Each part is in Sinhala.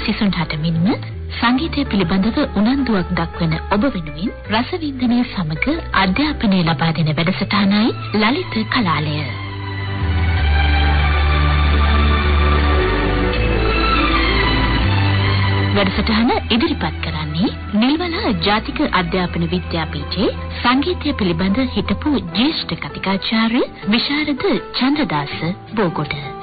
සිසුන්ට මෙන්ම සංගීතය පිළිබඳව උනන්දුවක් දක්වන ඔබ වෙනුවෙන් රසවින්දනය සමග අධ්‍යාපනය ලබා දෙන වැඩසටහනයි ලලිත කලාලය. වැඩසටහන ඉදිරිපත් කරන්නේ නිල්වලා ජාතික අධ්‍යාපන විද්‍යාපීඨයේ සංගීතය පිළිබඳ හිටපු ජ්‍යෙෂ්ඨ කතිකාචාර්ය විශාරද චන්ද්‍රදාස බෝගොඩ.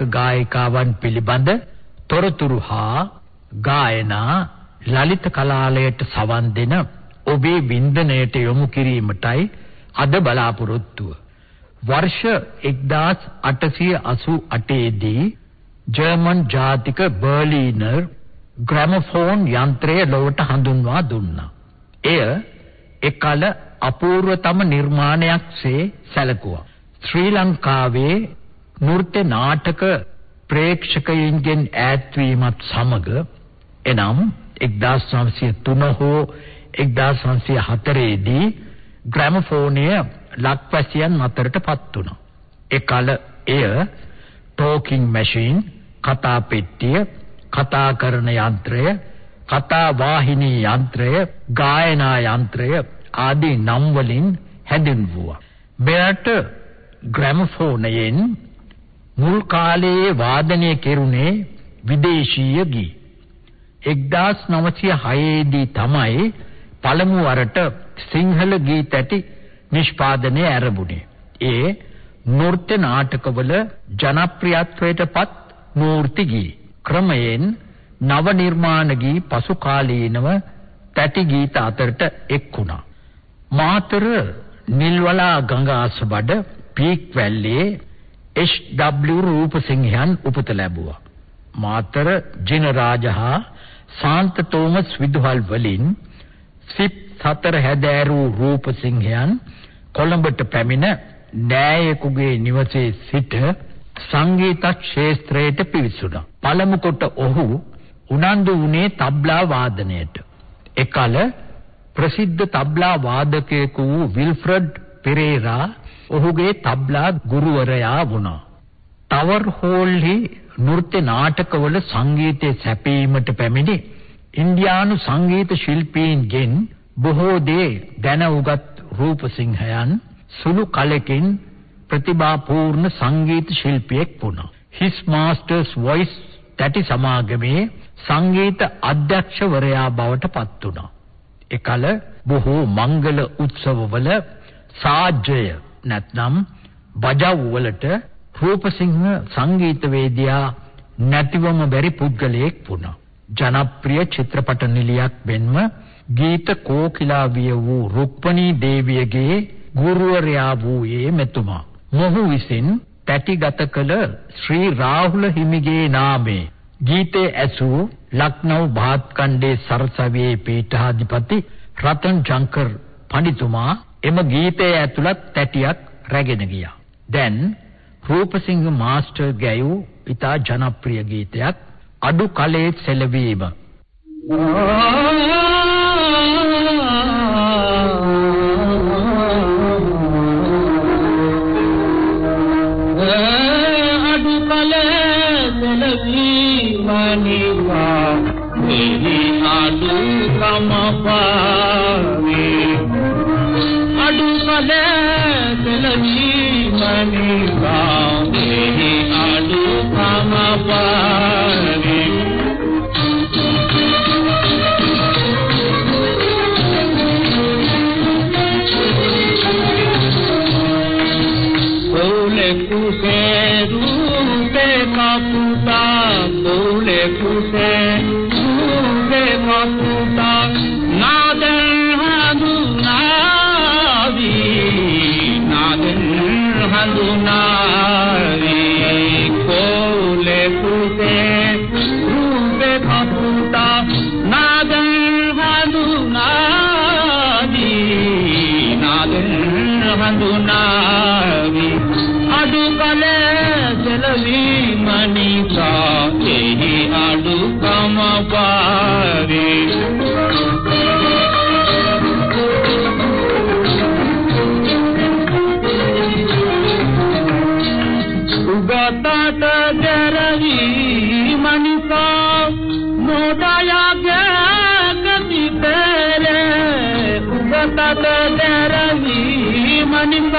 ගායක ගායිකාවන් පිළිබඳ තොරතුරු හා ගායනා ලලිත කලාලයට සවන් දෙන ඔබේ වින්දනයට යොමු කිරීමටයි අද බලාපොරොත්තුව. වර්ෂ 1888 දී ජර්මන් ජාතික බර්ලිනර් ග්‍රැමෆෝන් යන්ත්‍රය ලොවට හඳුන්වා දුන්නා. එය එකල අපූර්වතම නිර්මාණයක්සේ සැලකුවා. ශ්‍රී ලංකාවේ නෘත්‍ය නාටක ප්‍රේක්ෂකයින්ගෙන් ඈත්වීමත් සමග එනම් 1903 හෝ 1904 දී ග්‍රැමෆෝනය ලක්වැසියන් අතරටපත් වුණා. එකල එය ටෝකින් මැෂින්, කතා පෙට්ටිය, කතා කරන යන්ත්‍රය, කතා වාහිනී යන්ත්‍රය, ගායනා යන්ත්‍රය ආදී නම් වලින් හැඳින්වුවා. මෙරට ග්‍රැමෆෝනයෙන් මුල් කාලයේ වාදනය කෙරුණේ විදේශීය ගී. 1906 දී තමයි පළමු වරට සිංහල ගී තැටි නිෂ්පාදනය ආරම්භුනේ. ඒ නෘත්‍ය නාටකවල ජනප්‍රියත්වයට පත් මූර්ති ගී. ක්‍රමයෙන් නව නිර්මාණ ගී පසු කාලීනව තැටි ගීත අතරට එක් වුණා. මාතර නිල්වලා ගඟ අසබඩ පීක් වැල්ලේ එච්.ඩබ්ලිව් රූපසිංහයන් උපත ලැබුවා. මාතර ජිනරාජ හා සාන්ත තෝමස් විදුහල් වලින් සිප් සතර හැදෑරූ රූපසිංහයන් කොළඹට පැමිණ නෑයෙකුගේ නිවසේ සිට සංගීත ක්ෂේත්‍රයට පිවිසුණා. පළමු කොට ඔහු උනන්දු වුණේ තබ්ලා වාදනයට. එකල ප්‍රසිද්ධ තබ්ලා වාදකයෙකු වූ විල්ෆ්‍රඩ් පෙරේරා ඔහුගේ තබ්ලා ගුරුවරයා වුණා. ටවර් හෝල්හි නෘත්‍ය නාටකවල සංගීතය සැපීමට පැමිණි ඉන්දියානු සංගීත ශිල්පීන්ගෙන් බොහෝ දේ දැන උගත් රූපසිංහයන් සුළු කලකින් ප්‍රතිභාපූර්ණ සංගීත ශිල්පියෙක් වුණා. His Masters Voice තැටි සමාගමේ සංගීත අධ්‍යක්ෂවරයා බවට පත් වුණා. එකල බොහෝ මංගල උත්සවවල සාජ්‍යය නැත්නම් බජව් වලට රූපසිංහ සංගීතවේදියා නැතිවම බැරි පුද්ගලයෙක් වුණා. ජනප්‍රිය චිත්‍රපට නිලියක් වෙන්ම ගීත කෝකිලාවිය වූ රුක්මනී දේවියගේ ගුරුවරයා වූයේ මෙතුමා. මොහු විසින් පැටිගත කළ ශ්‍රී රාහුල හිමිගේ නාමේ ගීතේ ඇසූ ලක්නව් භාත්කණ්ඩේ සරසවියේ පීඨාධිපති රතන් ජංකර් පඬිතුමා එම ගීතයේ ඇතුළත් තැටියක් රැගෙන ගියා. දැන් රූපසිංහ මාස්ටර් ගැයූ ඉතා ජනප්‍රිය ගීතයක් අඩු කලේ සෙලවීම. කම दे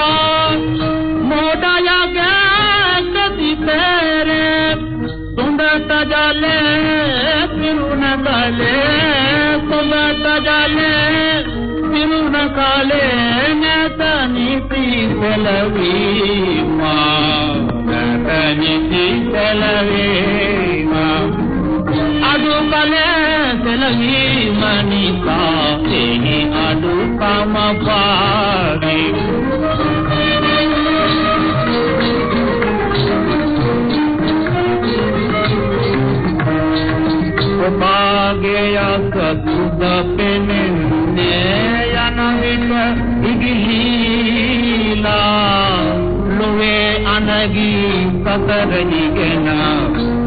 දැරවීම නිසා මොඩයාගේ කතිපෙලේ තුඹට ජලේ පිරුණ කලේ තුඹට ජලේ පිරුණ කලේ නැත නිති සෙලවීමා නැත නිති සෙලවීමා අඩු කලේ සෙලවීම නිසා එහි අඩුකම පාවේ ඔබගේ යක සුද පෙනෙන්නේ යන විට ඉගිහිලා ලොවේ අනගී සතර ඉගෙන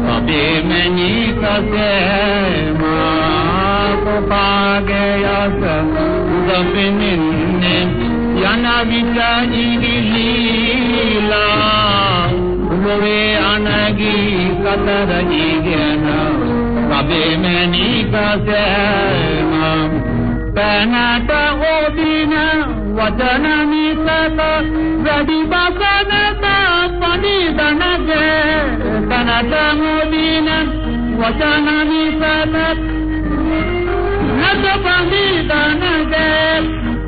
ඔබේ මැනි කසේමා ඔබගේ යක සුද පෙනෙන්නේ යන විට ඉගිහිලා ලොවේ අනගී සතර ඉගෙන සබේමනි කසම පනට ඕදින වචන මිසක වැඩි බසනත පඩි දනගේ. පනට ඕදින වචන මිසක නැත පඩි දනගේ.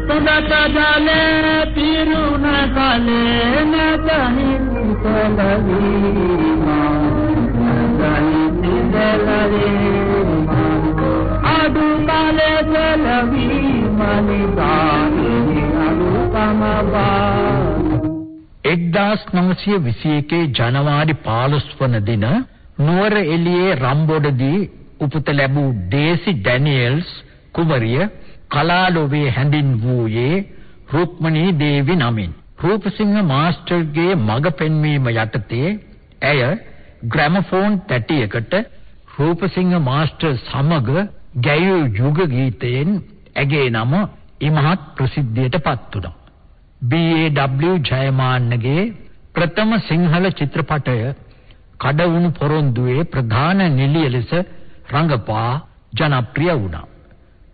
තුදට ජලේ පිරුණ කලේ නැත හිතලවීමා අඩු කාලේ සලවීම නිදානේ අනුකම බා 1921 ජනවාරි 15 වන දින නුවර එළියේ රම්බොඩදී උපත ලැබූ ඩේසි ඩැනියෙල්ස් කුමරිය කලාලෝවේ හැඳින්වූයේ රුක්මනී දේවි නමින්. රූපසිංහ මාස්ටර්ගේ මඟ පෙන්වීම යටතේ ඇය ග්‍රැමෆෝන් තැටියකට රූපසිංහ මාස්ටර් සමග ගැයූ යුග ගීතයෙන් ඇගේ නම ඉමහත් ප්‍රසිද්ධියට පත් වුණා. B.A.W. ජයමාන්නගේ ප්‍රථම සිංහල චිත්‍රපටය කඩවුණු පොරොන්දුවේ ප්‍රධාන නිළිය ලෙස රංගපා ජනප්‍රිය වුණා.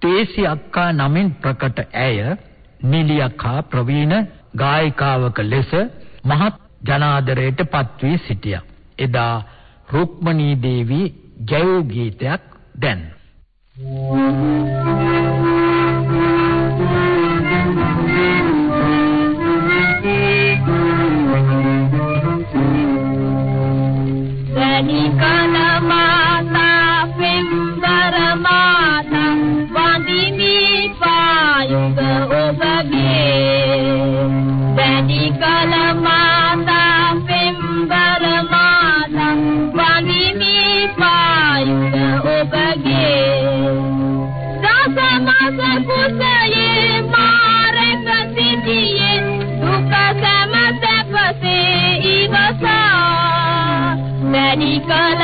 තේසි අක්කා නමින් ප්‍රකට ඇය නිලියක්හා ප්‍රවීණ ගායිකාවක ලෙස මහත් ජනාදරයට පත් වී සිටියා. එදා රුක්මනී දේවී ගැයූ ගීතයක් දැන්. වැඩි වැඩි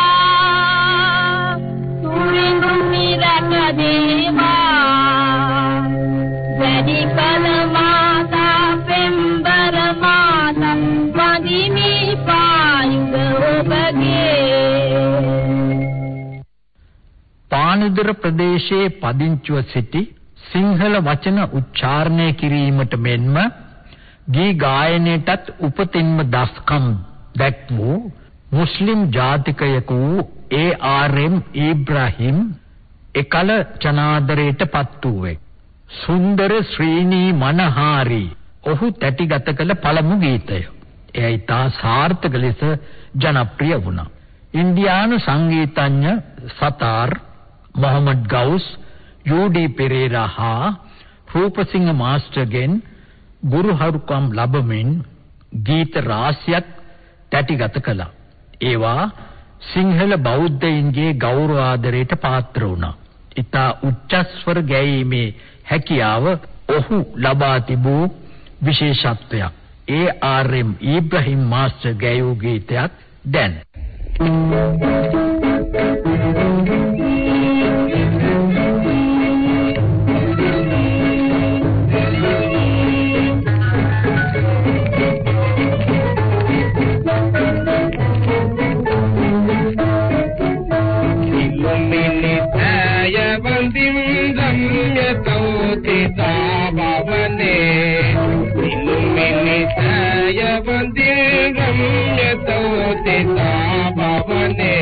ගානුදර ප්‍රදේශයේ පදිංචිව සිටි සිංහල වචන උච්චාරණය කිරීමට මෙන්ම ගී ගායනයටත් උපතින්ම දස්කම් දැක් වූ මුස්ලිම් ජාතිකයෙකු වූ ඒ.ආර්.එම්. ඉබ්‍රාහිම් එකල ජනාදරයට පත් වූවේ. සුන්දර ශ්‍රීනී මනහාරි ඔහු තැටිගත කළ පළමු ගීතය. එය ඉතා සාර්ථක ලෙස ජනප්‍රිය වුණා. ඉන්දියානු සංගීතඥ සතාර් මොහමඩ් ගවුස් යූ.ඩී. පෙරේරා හා රූපසිංහ මාස්ටර්ගෙන් ගුරුහරුකම් ලැබමින් ගීත රාශියක් තැටිගත කළා. ඒවා සිංහල බෞද්ධයින්ගේ ගෞරව ආදරයට පාත්‍ර වුණා. ඊතා උච්චස්වර ගැයීමේ හැකියාව ඔහු ලබා තිබූ විශේෂත්වයක්. ඒ ආර්.එම්. ඉබ්‍රහීම් මාස්ටර් ගැයූ ගීතයක් දැන් భవనే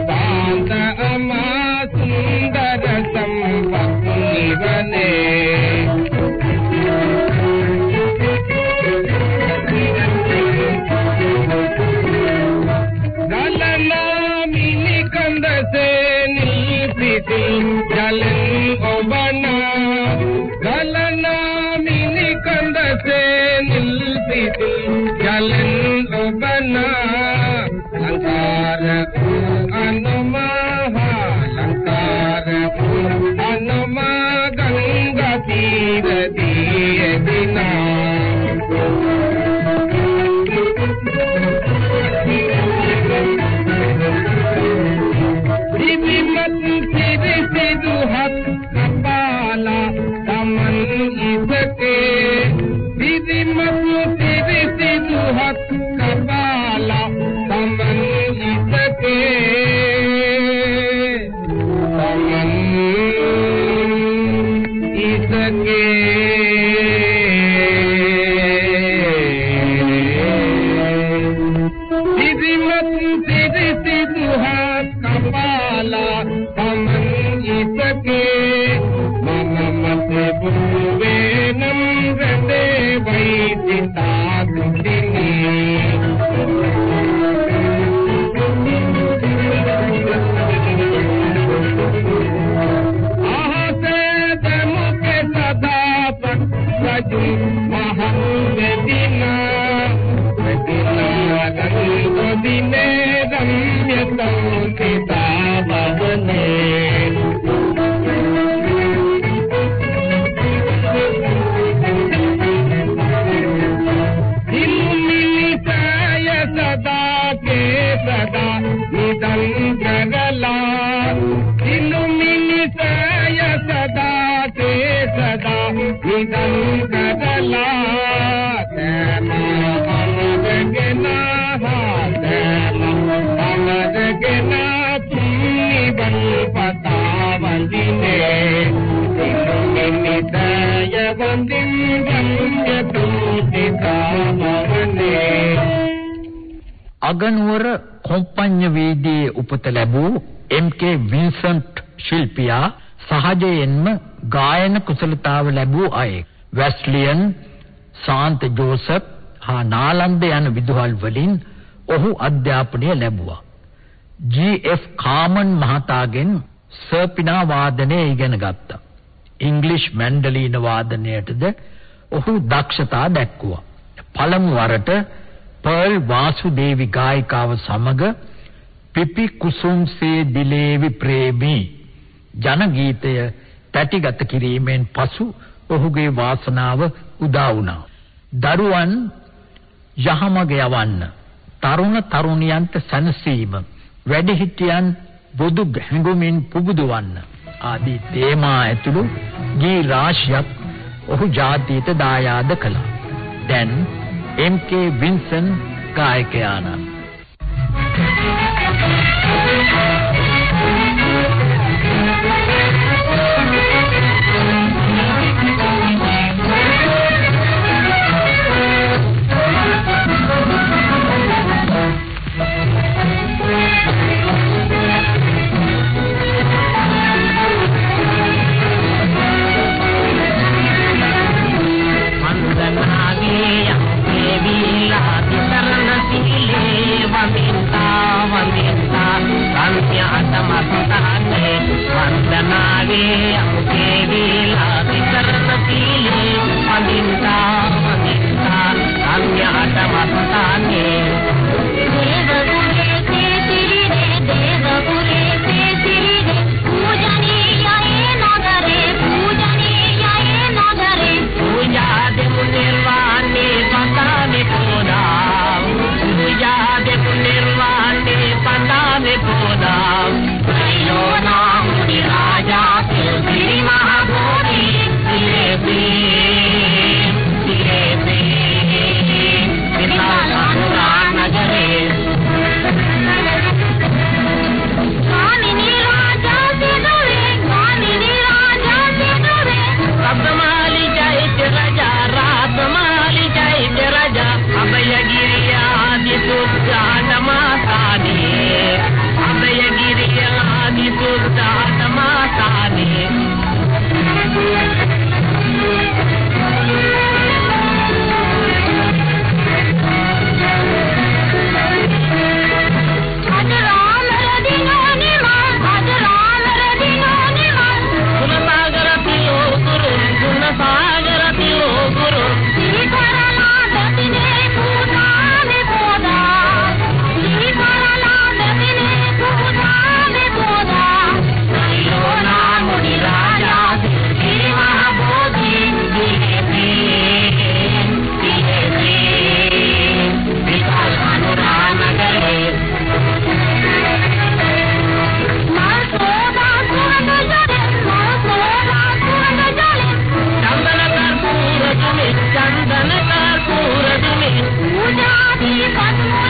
శాంత అమా సుందర సంపత్తునివనే గలన్ ఒబనా గలనా మిని కందసే నిల్పితి గలన్ ජීවතියේ දිනා. Allah సదా నిదంగల ఇల్లుమిని సయ సదా తే సదా నిదంగ අගනුවර කොම්පඤ්ඤ වේදියේ උපත ලැබූ එම්.කේ. වින්සන්ට් ශිල්පියා සහජයෙන්ම ගායන කුසලතාව ලැබූ අයෙක්. වෙස්ලියන්, සාන්ත ජෝසප් හා නාලන්ද යන විදුහල් වලින් ඔහු අධ්‍යාපනය ලැබුවා. ජී.එෆ්. කාමන් මහතාගෙන් සර්පිනා වාදනය ඉගෙන ගත්තා. ඉංග්‍රීසි මැන්ඩලින වාදනයටද ඔහු දක්ෂතා දැක්වුවා. පළමු වරට පර්ල් වාසුදේවි ගායිකාව සමග පිපි කුසුම් සේ දිලේවි ප්‍රේමී ජන ගීතය පැටිගත කිරීමෙන් පසු ඔහුගේ වාසනාව උදා වුණා. දරුවන් යහමග යවන්න, තරුණ තරුණියන්ට සැනසීම, වැඩිහිටියන් බුදු හැඟුමින් පුබුදවන්න ආදී තේමා ඇතුළු ගී රාශියක් ඔහු ජාතියට දායාද කළා. දැන් एम के विंसन काय के आना। yeah. චන්දන කර්පූර දුමේ පූජාදී පත්මුල